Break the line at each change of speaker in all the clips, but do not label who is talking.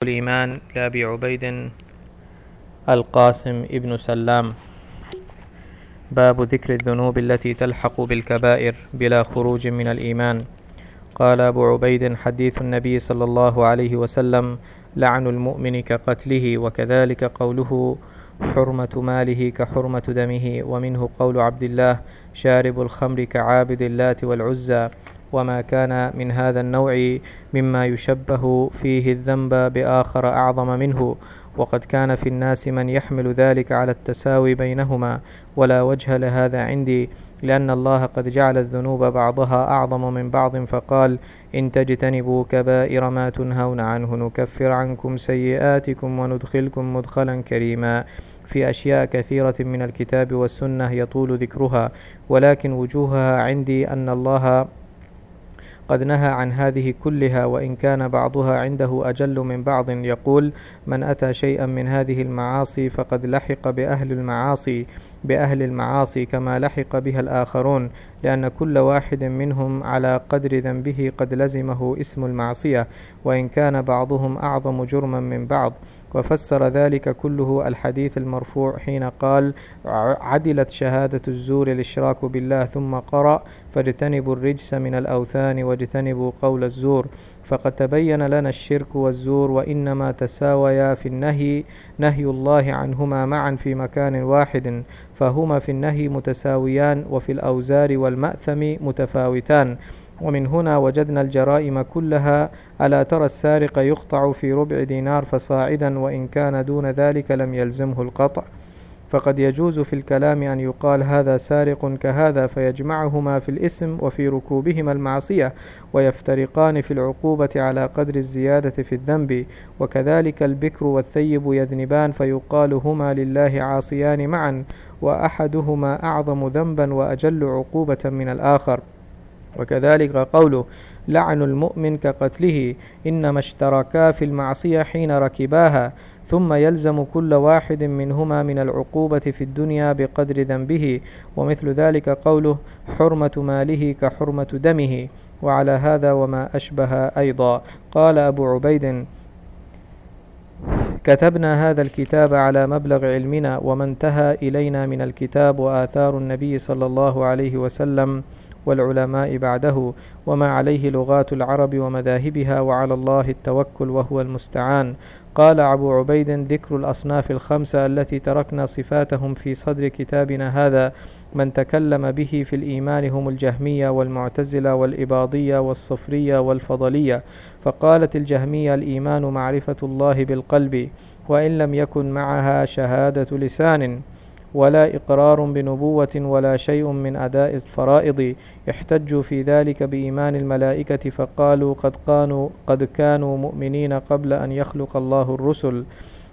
الإيمان لأبي عبيد القاسم ابن سلام. باب ذكر الذنوب التي تلحق بالكبائر بلا خروج من الإيمان. قال أبو عبيد حديث النبي صلى الله عليه وسلم لعن المؤمن كقتله وكذلك قوله حرمة ماله كحرمة دمه. ومنه قول عبد الله شارب الخمر كعابد اللات والعزى. وما كان من هذا النوع مما يشبه فيه الذنب بآخر أعظم منه. وقد كان في الناس من يحمل ذلك على التساوي بينهما. ولا وجه لهذا عندي لأن الله قد جعل الذنوب بعضها أعظم من بعض فقال إن تجتنبوا كبائر ما تنهون عنه نكفر عنكم سيئاتكم وندخلكم مدخلا كريما. في أشياء كثيرة من الكتاب والسنة يطول ذكرها ولكن وجوهها عندي أن الله قد نهى عن هذه كلها وإن كان بعضها عنده أجل من بعض يقول من أتى شيئا من هذه المعاصي فقد لحق بأهل المعاصي بأهل المعاصي كما لحق بها الآخرون لأن كل واحد منهم على قدر ذنبه قد لزمه اسم المعصية وإن كان بعضهم أعظم جرما من بعض. وفسر ذلك كله الحديث المرفوع حين قال عدلت شهادة الزور الإشراك بالله ثم قرأ فاجتنبوا الرجس من الأوثان واجتنبوا قول الزور فقد تبين لنا الشرك والزور وإنما تساويا في النهي نهي الله عنهما معا في مكان واحد فهما في النهي متساويان وفي الأوزار والمأثم متفاوتان. ومن هنا وجدنا الجرائم كلها ألا ترى السارق يقطع في ربع دينار فصاعدا وإن كان دون ذلك لم يلزمه القطع. فقد يجوز في الكلام أن يقال هذا سارق كهذا فيجمعهما في الاسم وفي ركوبهما المعصية ويفترقان في العقوبة على قدر الزيادة في الذنب. وكذلك البكر والثيب يذنبان فيقال هما لله عاصيان معا وأحدهما أعظم ذنبا وأجل عقوبة من الآخر. وكذلك قوله لعن المؤمن كقتله إنما اشتركا في المعصية حين ركباها. ثم يلزم كل واحد منهما من العقوبة في الدنيا بقدر ذنبه ومثل ذلك قوله حرمة ماله كحرمة دمه وعلى هذا وما أشبه أيضا. قال أبو عبيد كتبنا هذا الكتاب على مبلغ علمنا وما انتهى إلينا من الكتاب وآثار النبي صلى الله عليه وسلم. والعلماء بعده وما عليه لغات العرب ومذاهبها وعلى الله التوكل وهو المستعان. قال أبو عبيد ذكر الأصناف الخمسة التي تركنا صفاتهم في صدر كتابنا هذا من تكلم به في الإيمان هم الجهمية والمعتزلة والإباضية والصفرية والفضلية. فقالت الجهمية الإيمان معرفة الله بالقلب وإن لم يكن معها شهادة لسان. ولا إقرار بنبوة ولا شيء من أداء الفرائض. احتجوا في ذلك بإيمان الملائكة فقالوا قد كانوا قد كانوا مؤمنين قبل أن يخلق الله الرسل.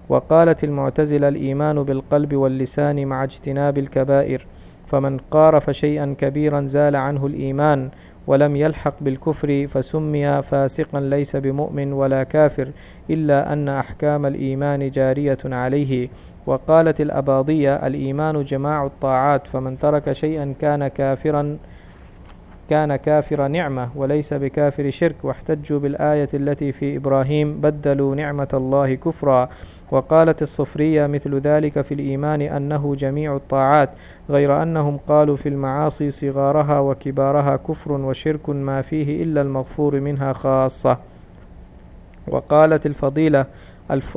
وقالت المعتزلة الإيمان بالقلب واللسان مع اجتناب الكبائر. فمن قارف شيئا كبيرا زال عنه الإيمان ولم يلحق بالكفر فسمي فاسقا ليس بمؤمن ولا كافر إلا أن أحكام الإيمان جارية عليه. وقالت الأباضية الإيمان جماع الطاعات فمن ترك شيئا كان كافرا كان كافر نعمة وليس بكافر شرك واحتجوا بالآية التي في إبراهيم بدلوا نعمة الله كفرا. وقالت الصفرية مثل ذلك في الإيمان أنه جميع الطاعات غير أنهم قالوا في المعاصي صغارها وكبارها كفر وشرك ما فيه إلا المغفور منها خاصة. وقالت الفضيلة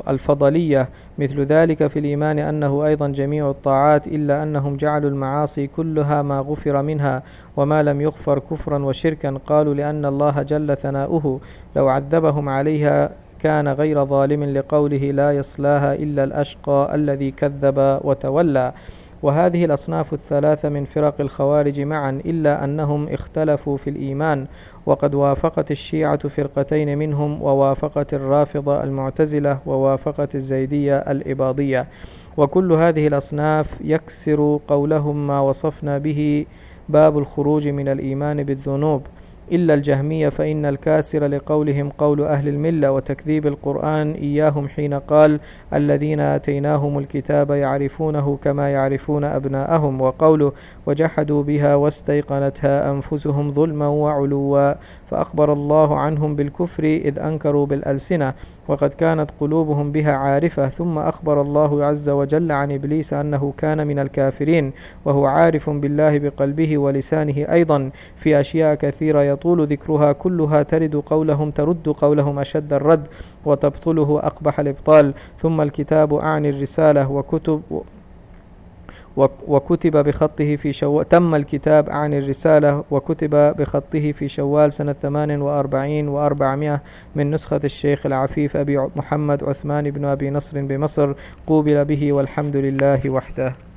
الفضلية. مثل ذلك في الإيمان أنه أيضا جميع الطاعات إلا أنهم جعلوا المعاصي كلها ما غفر منها وما لم يغفر كفرا وشركا. قالوا لأن الله جل ثناؤه لو عذبهم عليها كان غير ظالم لقوله لا يصلاها إلا الأشقى الذي كذب وتولى. وهذه الأصناف الثلاثة من فرق الخوارج معا إلا أنهم اختلفوا في الإيمان وقد وافقت الشيعة فرقتين منهم ووافقت الرافضة المعتزلة ووافقت الزيدية الإباضية. وكل هذه الأصناف يكسر قولهم ما وصفنا به باب الخروج من الإيمان بالذنوب. إلا الجهمية فإن الكاسر لقولهم قول أهل الملة وتكذيب القرآن إياهم حين قال الذين آتيناهم الكتاب يعرفونه كما يعرفون أبناءهم. وقوله وجحدوا بها واستيقنتها أنفسهم ظلما وعلوا. فأخبر الله عنهم بالكفر إذ أنكروا بالألسنة. وقد كانت قلوبهم بها عارفة ثم أخبر الله عز وجل عن إبليس أنه كان من الكافرين وهو عارف بالله بقلبه ولسانه أيضا. في أشياء كثيرة يطول ذكرها كلها ترد قولهم ترد قولهم أشد الرد وتبطله أقبح الإبطال. ثم الكتاب أعني الرسالة وكتب وكتب بخطه في شوال تم الكتاب عن الرسالة وكتب بخطه في شوال سنة 48 و400 من نسخة الشيخ العفيف أبي محمد عثمان بن أبي نصر بمصر قوبل به والحمد لله وحده.